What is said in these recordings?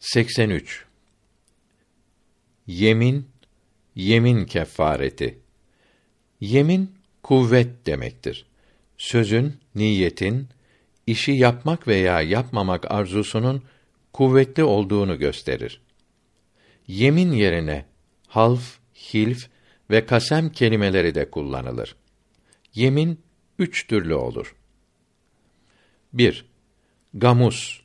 83 Yemin yemin kefareti. Yemin kuvvet demektir. Sözün, niyetin işi yapmak veya yapmamak arzusunun kuvvetli olduğunu gösterir. Yemin yerine half, hilf ve kasem kelimeleri de kullanılır. Yemin üç türlü olur. 1. Gamus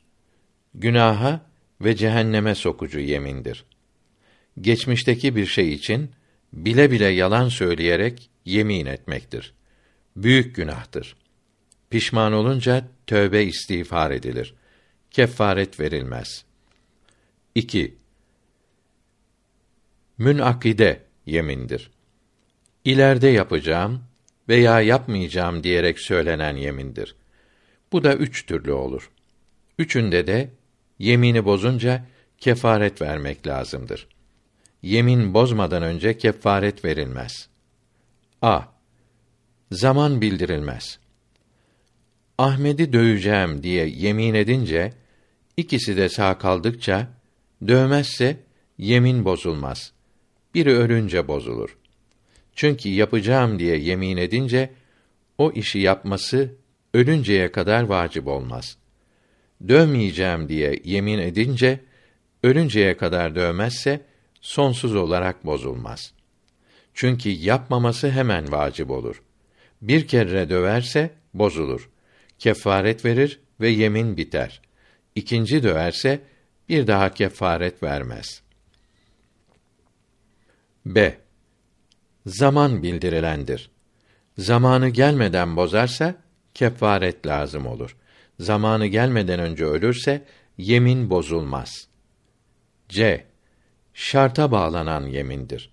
günaha ve cehenneme sokucu yemindir. Geçmişteki bir şey için bile bile yalan söyleyerek yemin etmektir. Büyük günahtır. Pişman olunca tövbe istiğfar edilir. Kefaret verilmez. 2. Münakide yemindir. İleride yapacağım veya yapmayacağım diyerek söylenen yemindir. Bu da üç türlü olur. Üçünde de yemini bozunca kefaret vermek lazımdır. Yemin bozmadan önce kefaret verilmez. A. Zaman bildirilmez. Ahmed'i döveceğim diye yemin edince ikisi de sağ kaldıkça dövmezse yemin bozulmaz. Biri ölünce bozulur. Çünkü yapacağım diye yemin edince o işi yapması ölünceye kadar vacip olmaz.'' Dövmeyeceğim diye yemin edince ölünceye kadar dövmezse sonsuz olarak bozulmaz. Çünkü yapmaması hemen vacip olur. Bir kere döverse bozulur. Kefaret verir ve yemin biter. İkinci döverse bir daha kefaret vermez. B. Zaman bildirilendir. Zamanı gelmeden bozarsa kefaret lazım olur zamanı gelmeden önce ölürse yemin bozulmaz. C. Şarta bağlanan yemindir.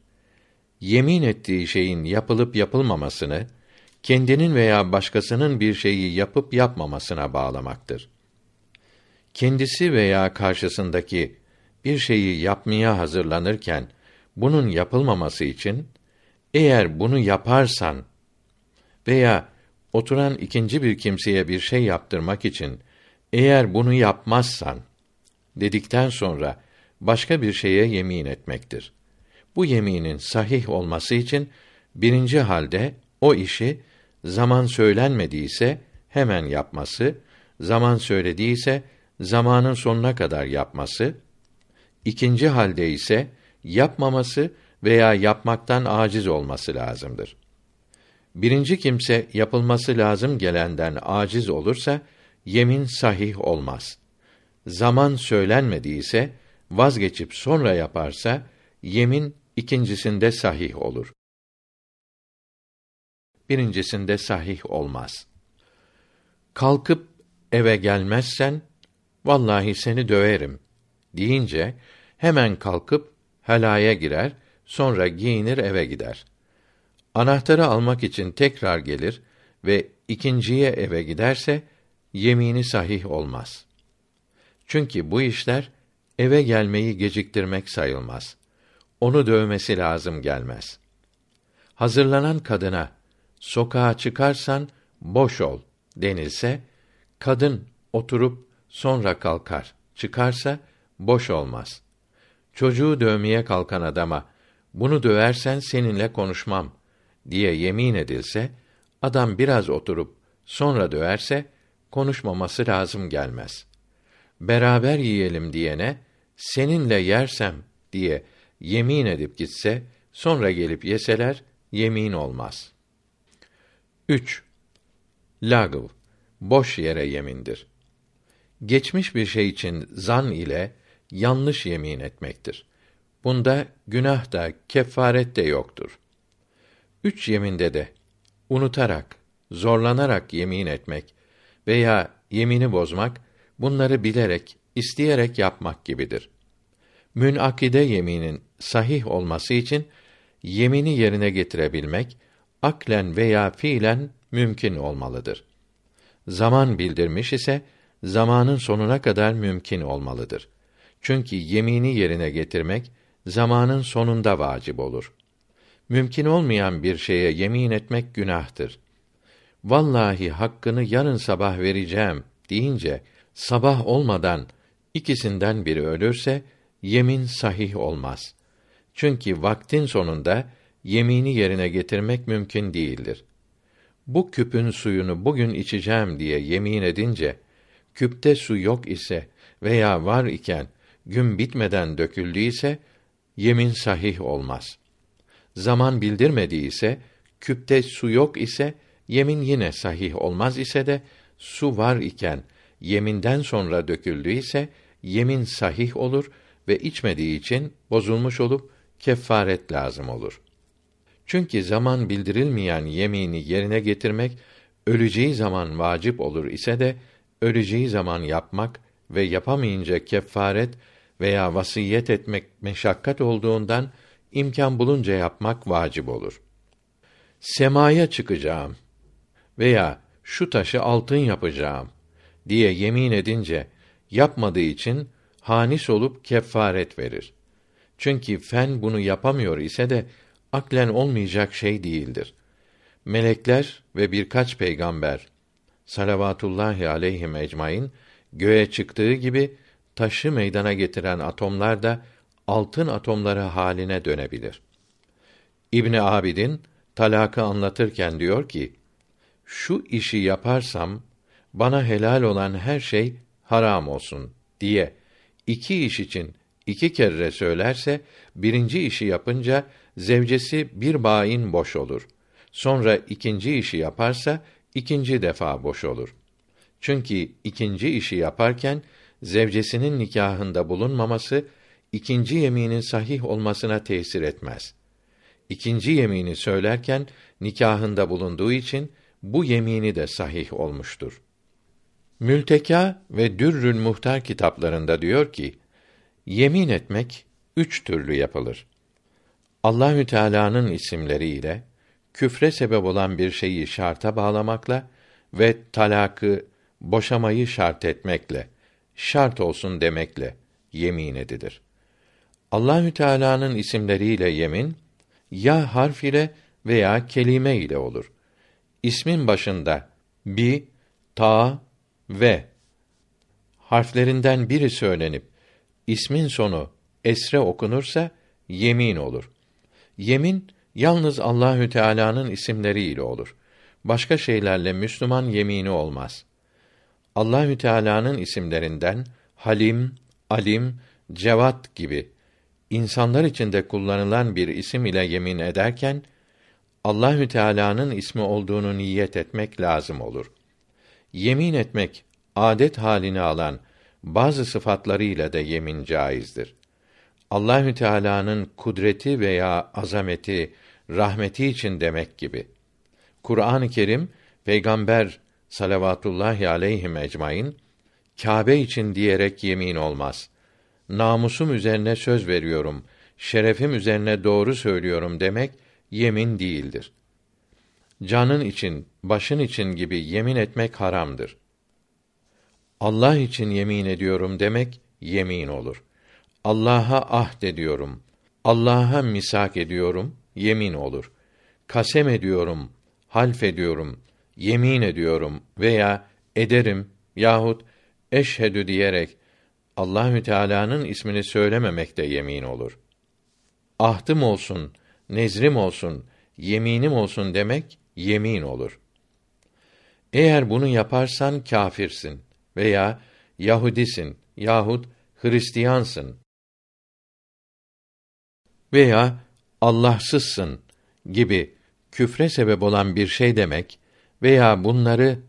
Yemin ettiği şeyin yapılıp yapılmamasını kendinin veya başkasının bir şeyi yapıp yapmamasına bağlamaktır. Kendisi veya karşısındaki bir şeyi yapmaya hazırlanırken bunun yapılmaması için eğer bunu yaparsan veya oturan ikinci bir kimseye bir şey yaptırmak için eğer bunu yapmazsan dedikten sonra başka bir şeye yemin etmektir. Bu yeminin sahih olması için birinci halde o işi zaman söylenmediyse hemen yapması, zaman söylediyse zamanın sonuna kadar yapması, ikinci halde ise yapmaması veya yapmaktan aciz olması lazımdır. Birinci kimse yapılması lazım gelenden aciz olursa yemin sahih olmaz. Zaman söylenmediyse vazgeçip sonra yaparsa yemin ikincisinde sahih olur. Birincisinde sahih olmaz. Kalkıp eve gelmezsen vallahi seni döverim deyince hemen kalkıp helaya girer, sonra giyinir eve gider. Anahtarı almak için tekrar gelir ve ikinciye eve giderse yemini sahih olmaz. Çünkü bu işler eve gelmeyi geciktirmek sayılmaz. Onu dövmesi lazım gelmez. Hazırlanan kadına sokağa çıkarsan boş ol denilse kadın oturup sonra kalkar. Çıkarsa boş olmaz. Çocuğu dövmeye kalkan adama bunu döversen seninle konuşmam diye yemin edilse, adam biraz oturup sonra döverse konuşmaması lazım gelmez. Beraber yiyelim diyene seninle yersem diye yemin edip gitse, sonra gelip yeseler yemin olmaz. 3. Lagv boş yere yemindir. Geçmiş bir şey için zan ile yanlış yemin etmektir. Bunda günah da kefaret de yoktur. Üç yeminde de unutarak, zorlanarak yemin etmek veya yemini bozmak bunları bilerek, isteyerek yapmak gibidir. Münakide yeminin sahih olması için yemini yerine getirebilmek aklen veya fiilen mümkün olmalıdır. Zaman bildirmiş ise zamanın sonuna kadar mümkün olmalıdır. Çünkü yemini yerine getirmek zamanın sonunda vacip olur mümkün olmayan bir şeye yemin etmek günahtır. Vallahi hakkını yarın sabah vereceğim deyince sabah olmadan İkisinden biri ölürse yemin sahih olmaz. Çünkü vaktin sonunda yemini yerine getirmek mümkün değildir. Bu küpün suyunu bugün içeceğim diye yemin edince küpte su yok ise veya var iken gün bitmeden döküldüyse yemin sahih olmaz. Zaman bildirmediyse küpte su yok ise yemin yine sahih olmaz ise de su var iken yeminden sonra döküldüyse yemin sahih olur ve içmediği için bozulmuş olup kefaret lazım olur. Çünkü zaman bildirilmeyen yemini yerine getirmek öleceği zaman vacip olur ise de öleceği zaman yapmak ve yapamayınca kefaret veya vasiyet etmek meşakkat olduğundan imkan bulunca yapmak vacip olur. Semaya çıkacağım veya şu taşı altın yapacağım diye yemin edince yapmadığı için hanis olup kefaret verir. Çünkü fen bunu yapamıyor ise de aklen olmayacak şey değildir. Melekler ve birkaç peygamber salavatullahi aleyhi ecmaîn göğe çıktığı gibi taşı meydana getiren atomlar da altın atomları haline dönebilir. İbni Abidin talakı anlatırken diyor ki: Şu işi yaparsam bana helal olan her şey haram olsun diye iki iş için iki kere söylerse birinci işi yapınca zevcesi bir bain boş olur. Sonra ikinci işi yaparsa ikinci defa boş olur. Çünkü ikinci işi yaparken zevcesinin nikahında bulunmaması ikinci yeminin sahih olmasına tesir etmez. İkinci yemini söylerken nikahında bulunduğu için bu yemini de sahih olmuştur. Mülteka ve Dürrül Muhtar kitaplarında diyor ki, yemin etmek üç türlü yapılır. Allahü Teala'nın isimleriyle küfre sebep olan bir şeyi şarta bağlamakla ve talakı, boşamayı şart etmekle, şart olsun demekle yemin edilir. Allahü Teala'nın isimleriyle yemin ya harf ile veya kelime ile olur. İsmin başında bi, ta ve harflerinden biri söylenip ismin sonu esre okunursa yemin olur. Yemin yalnız Allahü Teala'nın isimleriyle olur. Başka şeylerle Müslüman yemini olmaz. Allahü Teala'nın isimlerinden Halim, Alim, Cevat gibi insanlar içinde kullanılan bir isim ile yemin ederken Allahü Teala'nın ismi olduğunu niyet etmek lazım olur. Yemin etmek adet halini alan bazı sıfatlarıyla da yemin caizdir. Allahü Teala'nın kudreti veya azameti, rahmeti için demek gibi. Kur'an-ı Kerim peygamber salavatullahi aleyhi ecmaîn Kâbe için diyerek yemin olmaz. Namusum üzerine söz veriyorum, şerefim üzerine doğru söylüyorum demek yemin değildir. Canın için, başın için gibi yemin etmek haramdır. Allah için yemin ediyorum demek yemin olur. Allah'a ahd ediyorum. Allah'a misak ediyorum, yemin olur. Kasem ediyorum, half ediyorum, yemin ediyorum veya ederim yahut eşhedü diyerek Allahü Teala'nın ismini söylememek de yemin olur. Ahdım olsun, nezrim olsun, yeminim olsun demek yemin olur. Eğer bunu yaparsan kâfirsin veya Yahudisin yahut Hristiyansın veya Allahsızsın gibi küfre sebep olan bir şey demek veya bunları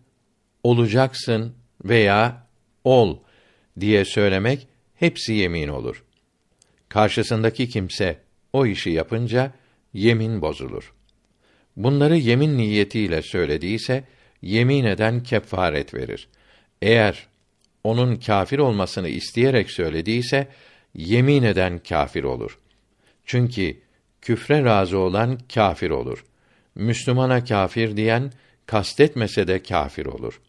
olacaksın veya ol diye söylemek hepsi yemin olur. Karşısındaki kimse o işi yapınca yemin bozulur. Bunları yemin niyetiyle söylediyse yemin eden kefaret verir. Eğer onun kafir olmasını isteyerek söylediyse yemin eden kafir olur. Çünkü küfre razı olan kafir olur. Müslümana kafir diyen kastetmese de kafir olur.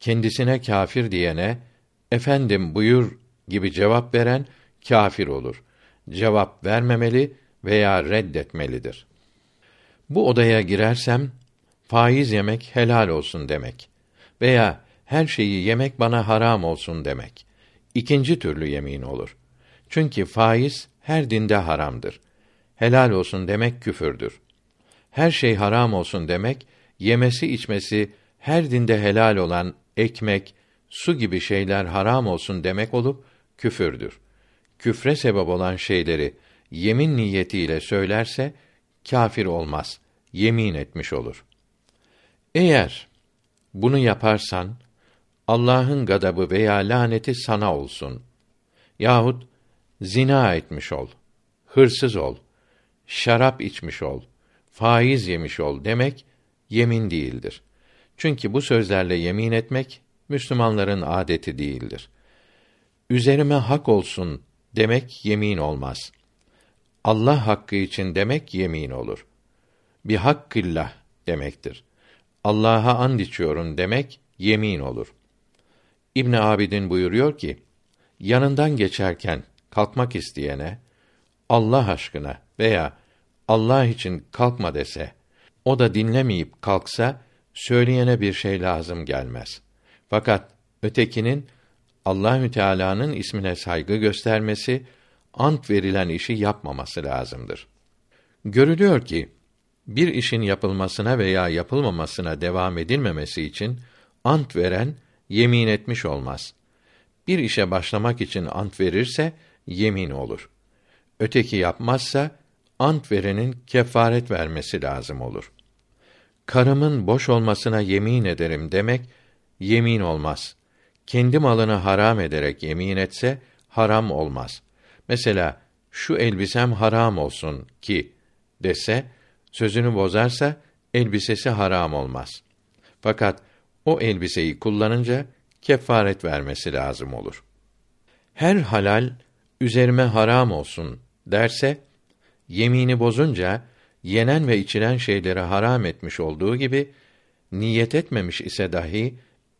Kendisine kafir diyene efendim buyur gibi cevap veren kafir olur. Cevap vermemeli veya reddetmelidir. Bu odaya girersem faiz yemek helal olsun demek veya her şeyi yemek bana haram olsun demek. ikinci türlü yemin olur. Çünkü faiz her dinde haramdır. Helal olsun demek küfürdür. Her şey haram olsun demek yemesi içmesi her dinde helal olan ekmek, su gibi şeyler haram olsun demek olup küfürdür. Küfre sebep olan şeyleri yemin niyetiyle söylerse kâfir olmaz. Yemin etmiş olur. Eğer bunu yaparsan Allah'ın gadabı veya laneti sana olsun. Yahut zina etmiş ol, hırsız ol, şarap içmiş ol, faiz yemiş ol demek yemin değildir. Çünkü bu sözlerle yemin etmek Müslümanların adeti değildir. Üzerime hak olsun demek yemin olmaz. Allah hakkı için demek yemin olur. Bir hakkillah demektir. Allah'a and içiyorum demek yemin olur. İbn Abidin buyuruyor ki, yanından geçerken kalkmak isteyene Allah aşkına veya Allah için kalkma dese, o da dinlemeyip kalksa söyleyene bir şey lazım gelmez. Fakat ötekinin Allahü Teala'nın ismine saygı göstermesi, ant verilen işi yapmaması lazımdır. Görülüyor ki bir işin yapılmasına veya yapılmamasına devam edilmemesi için ant veren yemin etmiş olmaz. Bir işe başlamak için ant verirse yemin olur. Öteki yapmazsa ant verenin kefaret vermesi lazım olur. Karımın boş olmasına yemin ederim demek yemin olmaz. Kendi malını haram ederek yemin etse haram olmaz. Mesela şu elbisem haram olsun ki dese sözünü bozarsa elbisesi haram olmaz. Fakat o elbiseyi kullanınca kefaret vermesi lazım olur. Her halal üzerime haram olsun derse yemini bozunca yenen ve içilen şeyleri haram etmiş olduğu gibi niyet etmemiş ise dahi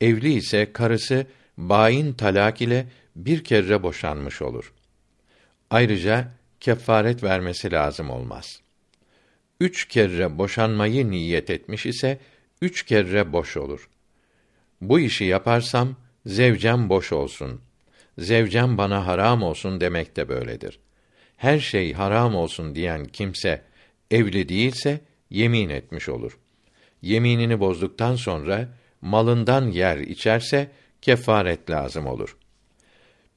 evli ise karısı bain talak ile bir kere boşanmış olur. Ayrıca kefaret vermesi lazım olmaz. Üç kere boşanmayı niyet etmiş ise üç kere boş olur. Bu işi yaparsam zevcem boş olsun. Zevcem bana haram olsun demek de böyledir. Her şey haram olsun diyen kimse evli değilse yemin etmiş olur. Yeminini bozduktan sonra malından yer içerse kefaret lazım olur.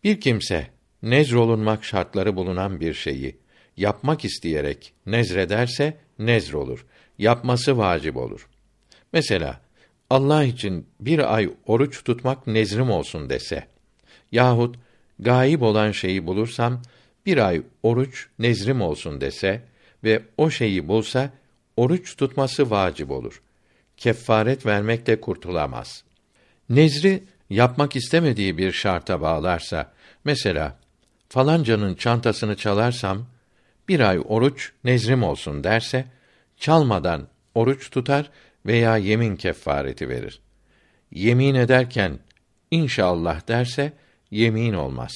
Bir kimse nezrolunmak şartları bulunan bir şeyi yapmak isteyerek nezrederse nezr olur. Yapması vacip olur. Mesela Allah için bir ay oruç tutmak nezrim olsun dese yahut gayip olan şeyi bulursam bir ay oruç nezrim olsun dese ve o şeyi bulsa oruç tutması vacip olur. Kefaret vermekle kurtulamaz. Nezri yapmak istemediği bir şarta bağlarsa, mesela falancanın çantasını çalarsam bir ay oruç nezrim olsun derse, çalmadan oruç tutar veya yemin kefareti verir. Yemin ederken inşallah derse yemin olmaz.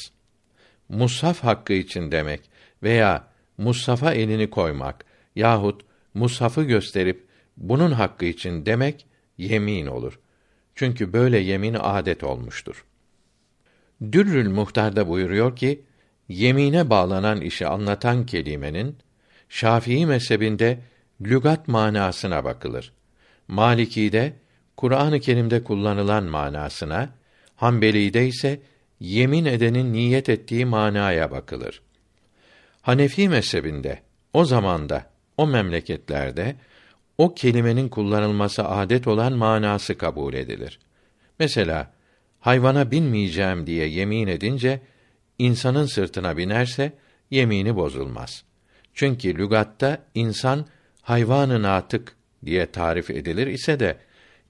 Mushaf hakkı için demek veya Musaf'a elini koymak yahut mushafı gösterip bunun hakkı için demek yemin olur. Çünkü böyle yemin adet olmuştur. Dürrül Muhtar'da buyuruyor ki, yemine bağlanan işi anlatan kelimenin Şafii mezhebinde lügat manasına bakılır. Maliki'de Kur'an-ı Kerim'de kullanılan manasına, Hanbeli'de ise yemin edenin niyet ettiği manaya bakılır. Hanefi mezhebinde o zamanda o memleketlerde o kelimenin kullanılması adet olan manası kabul edilir. Mesela hayvana binmeyeceğim diye yemin edince insanın sırtına binerse yemini bozulmaz. Çünkü lügatta insan hayvanın atık diye tarif edilir ise de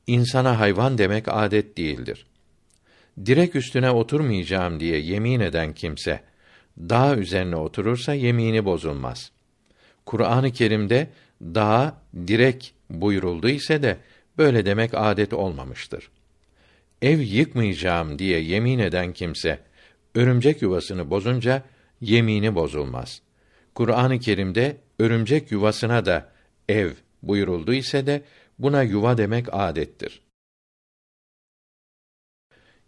insana hayvan demek adet değildir. Direk üstüne oturmayacağım diye yemin eden kimse dağ üzerine oturursa yemini bozulmaz. Kur'an-ı Kerim'de dağ direk buyuruldu ise de böyle demek adet olmamıştır. Ev yıkmayacağım diye yemin eden kimse örümcek yuvasını bozunca yemini bozulmaz. Kur'an-ı Kerim'de örümcek yuvasına da ev buyuruldu ise de buna yuva demek adettir.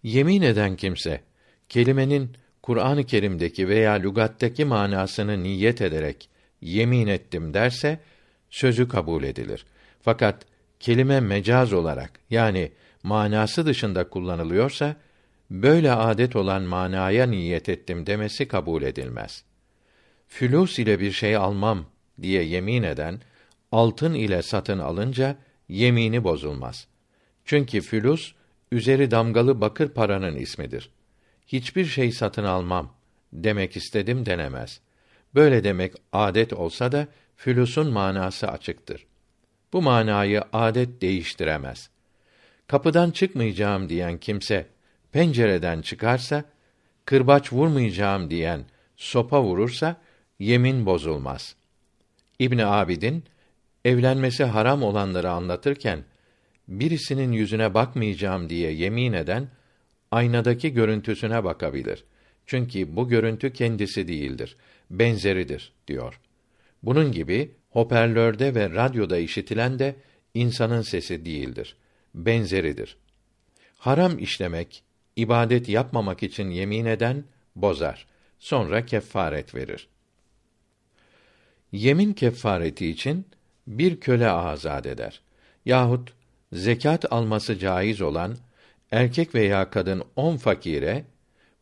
Yemin eden kimse kelimenin Kur'an-ı Kerim'deki veya lügattaki manasını niyet ederek yemin ettim derse sözü kabul edilir. Fakat kelime mecaz olarak yani manası dışında kullanılıyorsa böyle adet olan manaya niyet ettim demesi kabul edilmez. Fülus ile bir şey almam diye yemin eden altın ile satın alınca yemini bozulmaz. Çünkü fülus üzeri damgalı bakır paranın ismidir. Hiçbir şey satın almam demek istedim denemez. Böyle demek adet olsa da fülüsün manası açıktır. Bu manayı adet değiştiremez. Kapıdan çıkmayacağım diyen kimse pencereden çıkarsa, kırbaç vurmayacağım diyen sopa vurursa yemin bozulmaz. İbn Abidin evlenmesi haram olanları anlatırken birisinin yüzüne bakmayacağım diye yemin eden aynadaki görüntüsüne bakabilir. Çünkü bu görüntü kendisi değildir, benzeridir diyor. Bunun gibi hoparlörde ve radyoda işitilen de insanın sesi değildir, benzeridir. Haram işlemek, ibadet yapmamak için yemin eden bozar. Sonra kefaret verir. Yemin kefareti için bir köle azad eder. Yahut zekat alması caiz olan erkek veya kadın on fakire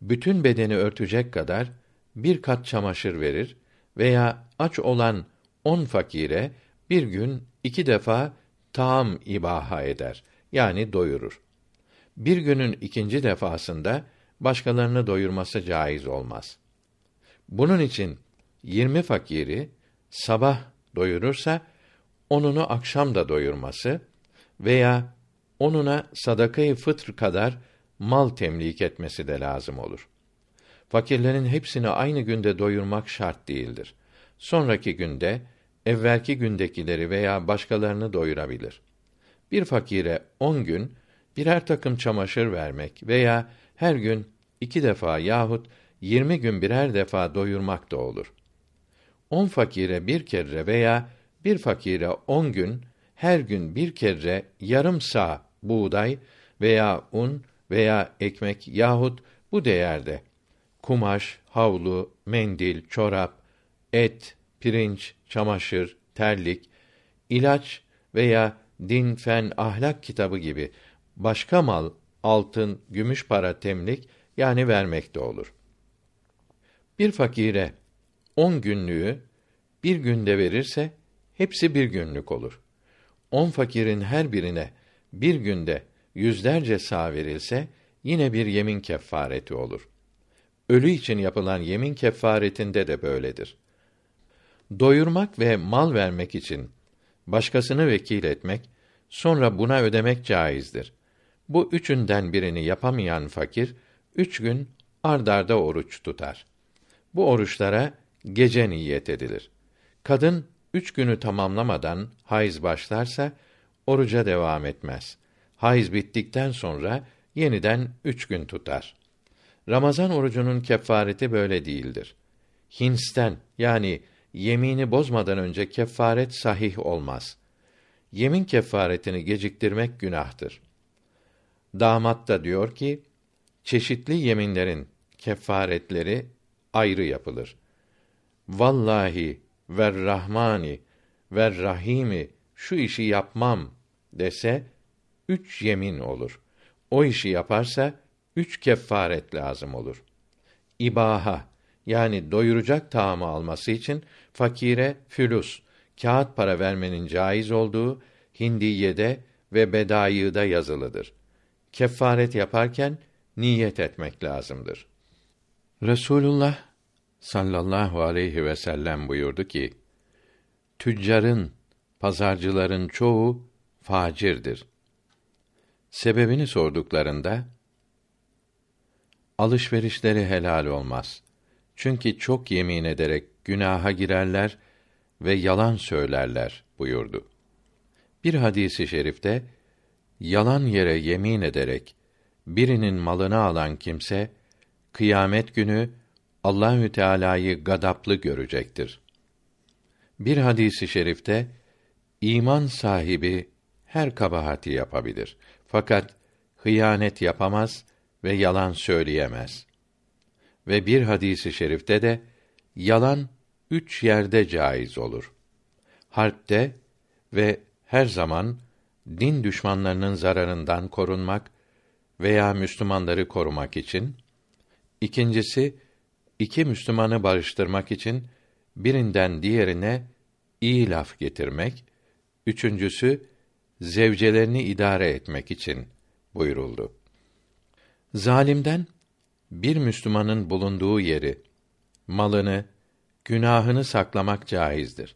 bütün bedeni örtecek kadar bir kat çamaşır verir veya aç olan on fakire bir gün iki defa taam ibaha eder. Yani doyurur. Bir günün ikinci defasında başkalarını doyurması caiz olmaz. Bunun için yirmi fakiri sabah doyurursa onunu akşam da doyurması veya onuna sadakayı fıtr kadar mal temlik etmesi de lazım olur. Fakirlerin hepsini aynı günde doyurmak şart değildir. Sonraki günde evvelki gündekileri veya başkalarını doyurabilir. Bir fakire on gün birer takım çamaşır vermek veya her gün iki defa yahut yirmi gün birer defa doyurmak da olur. On fakire bir kere veya bir fakire on gün her gün bir kere yarım sağ buğday veya un veya ekmek yahut bu değerde kumaş, havlu, mendil, çorap, et, pirinç, çamaşır, terlik, ilaç veya din, fen, ahlak kitabı gibi başka mal, altın, gümüş para temlik yani vermek de olur. Bir fakire on günlüğü bir günde verirse hepsi bir günlük olur. On fakirin her birine bir günde yüzlerce sağ verilse yine bir yemin kefareti olur. Ölü için yapılan yemin kefaretinde de böyledir. Doyurmak ve mal vermek için başkasını vekil etmek, sonra buna ödemek caizdir. Bu üçünden birini yapamayan fakir, üç gün ardarda oruç tutar. Bu oruçlara gece niyet edilir. Kadın üç günü tamamlamadan hayız başlarsa oruca devam etmez. Hayız bittikten sonra yeniden üç gün tutar. Ramazan orucunun kefareti böyle değildir. Hinsten yani yemini bozmadan önce kefaret sahih olmaz. Yemin kefaretini geciktirmek günahtır. Damat da diyor ki, çeşitli yeminlerin kefaretleri ayrı yapılır. Vallahi ver Rahmani ver Rahimi şu işi yapmam dese üç yemin olur. O işi yaparsa üç kefaret lazım olur. İbaha yani doyuracak taamı alması için fakire fülus kağıt para vermenin caiz olduğu Hindiye'de ve Bedayı'da yazılıdır. Kefaret yaparken niyet etmek lazımdır. Resulullah sallallahu aleyhi ve sellem buyurdu ki: Tüccarın, pazarcıların çoğu facirdir. Sebebini sorduklarında alışverişleri helal olmaz. Çünkü çok yemin ederek günaha girerler ve yalan söylerler buyurdu. Bir hadisi şerifte yalan yere yemin ederek birinin malını alan kimse kıyamet günü Allahü Teala'yı gadaplı görecektir. Bir hadisi şerifte iman sahibi her kabahati yapabilir. Fakat hıyanet yapamaz ve yalan söyleyemez. ve bir hadisi şerifte de yalan üç yerde caiz olur. Harpte ve her zaman din düşmanlarının zararından korunmak veya Müslümanları korumak için, ikincisi iki Müslümanı barıştırmak için birinden diğerine iyi laf getirmek, üçüncüsü zevcelerini idare etmek için buyuruldu. Zalimden bir Müslümanın bulunduğu yeri, malını, günahını saklamak caizdir.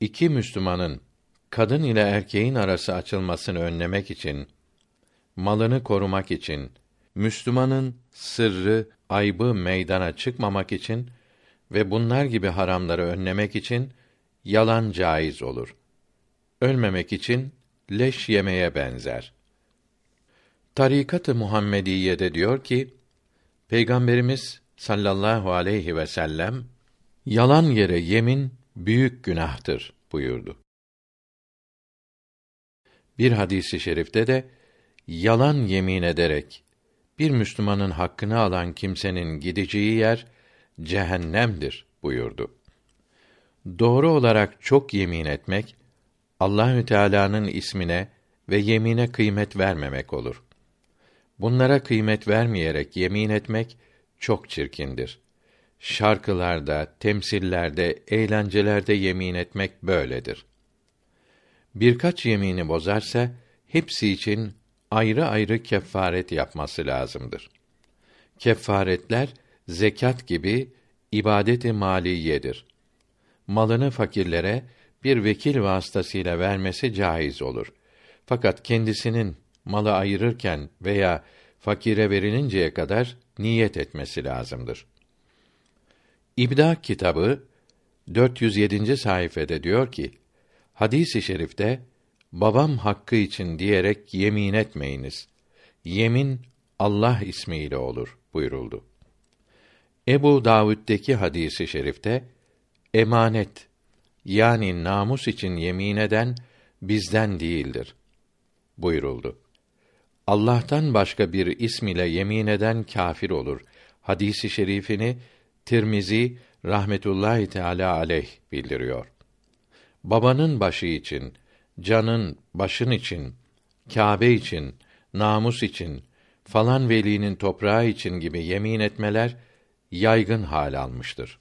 İki Müslümanın kadın ile erkeğin arası açılmasını önlemek için, malını korumak için, Müslümanın sırrı, aybı meydana çıkmamak için ve bunlar gibi haramları önlemek için yalan caiz olur. Ölmemek için leş yemeye benzer. Tarikat-ı Muhammediye'de diyor ki, Peygamberimiz sallallahu aleyhi ve sellem yalan yere yemin büyük günahtır buyurdu. Bir hadisi şerifte de yalan yemin ederek bir Müslümanın hakkını alan kimsenin gideceği yer cehennemdir buyurdu. Doğru olarak çok yemin etmek Allahü Teala'nın ismine ve yemine kıymet vermemek olur. Bunlara kıymet vermeyerek yemin etmek çok çirkindir. Şarkılarda, temsillerde, eğlencelerde yemin etmek böyledir. Birkaç yemini bozarsa hepsi için ayrı ayrı kefaret yapması lazımdır. Kefaretler zekat gibi ibadet-i maliyedir. Malını fakirlere bir vekil vasıtasıyla vermesi caiz olur. Fakat kendisinin malı ayırırken veya fakire verilinceye kadar niyet etmesi lazımdır. İbda kitabı 407. sayfede diyor ki: Hadis-i şerifte babam hakkı için diyerek yemin etmeyiniz. Yemin Allah ismiyle olur buyuruldu. Ebu Davud'daki hadisi şerifte emanet yani namus için yemin eden bizden değildir buyuruldu. Allah'tan başka bir ism ile yemin eden kâfir olur. Hadisi şerifini Tirmizi rahmetullahi teala aleyh bildiriyor. Babanın başı için, canın, başın için, Kâbe için, namus için, falan velinin toprağı için gibi yemin etmeler yaygın hal almıştır.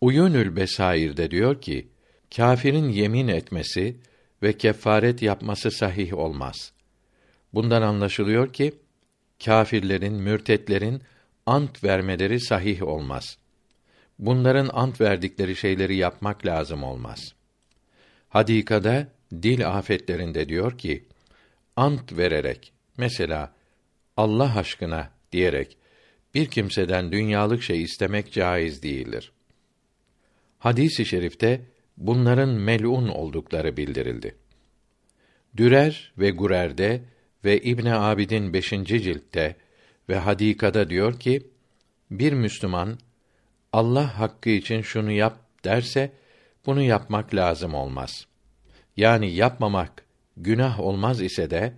Uyunül Besair'de diyor ki, kâfirin yemin etmesi ve kefaret yapması sahih olmaz. Bundan anlaşılıyor ki kâfirlerin, mürtetlerin ant vermeleri sahih olmaz. Bunların ant verdikleri şeyleri yapmak lazım olmaz. Hadikada dil afetlerinde diyor ki ant vererek mesela Allah aşkına diyerek bir kimseden dünyalık şey istemek caiz değildir. Hadis-i şerifte bunların melun oldukları bildirildi. Dürer ve Gurer'de ve İbn Abidin 5. ciltte ve Hadikada diyor ki bir Müslüman Allah hakkı için şunu yap derse bunu yapmak lazım olmaz. Yani yapmamak günah olmaz ise de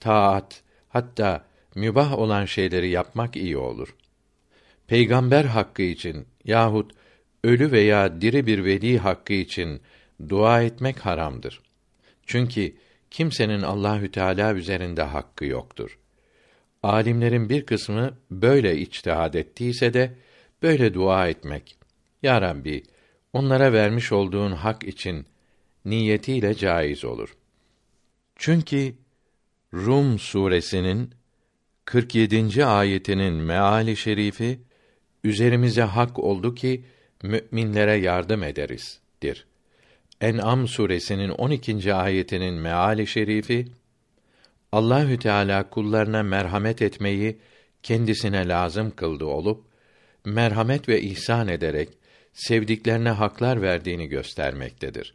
taat hatta mübah olan şeyleri yapmak iyi olur. Peygamber hakkı için yahut ölü veya diri bir veli hakkı için dua etmek haramdır. Çünkü kimsenin Allahü Teala üzerinde hakkı yoktur. Alimlerin bir kısmı böyle içtihad ettiyse de böyle dua etmek. Ya Rabbi, onlara vermiş olduğun hak için niyetiyle caiz olur. Çünkü Rum suresinin 47. ayetinin meali şerifi üzerimize hak oldu ki müminlere yardım ederiz.dir. En'am suresinin 12. ayetinin meali şerifi Allahü Teala kullarına merhamet etmeyi kendisine lazım kıldı olup merhamet ve ihsan ederek sevdiklerine haklar verdiğini göstermektedir.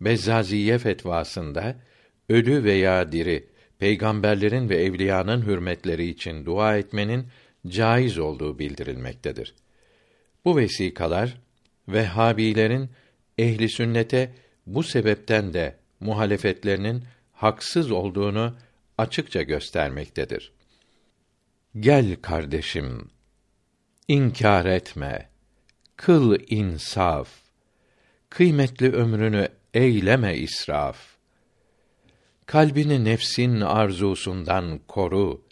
Bezzaziye fetvasında ölü veya diri peygamberlerin ve evliyanın hürmetleri için dua etmenin caiz olduğu bildirilmektedir. Bu vesikalar Vehhabilerin ehli sünnete bu sebepten de muhalefetlerinin haksız olduğunu açıkça göstermektedir. Gel kardeşim, İnkar etme. Kıl insaf. Kıymetli ömrünü eyleme israf. Kalbini nefsin arzusundan koru.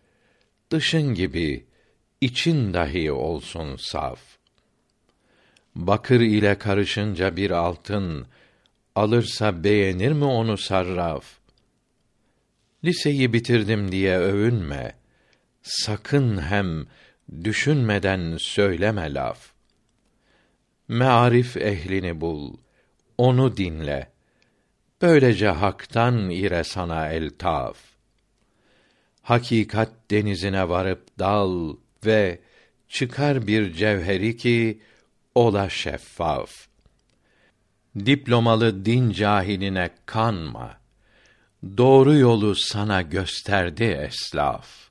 Dışın gibi için dahi olsun saf. Bakır ile karışınca bir altın alırsa beğenir mi onu sarraf? Liseyi bitirdim diye övünme. Sakın hem düşünmeden söyleme laf. Mearif ehlini bul, onu dinle. Böylece haktan ire sana eltaf. Hakikat denizine varıp dal ve çıkar bir cevheri ki ola şeffaf. Diplomalı din cahiline kanma. Doğru yolu sana gösterdi eslaf.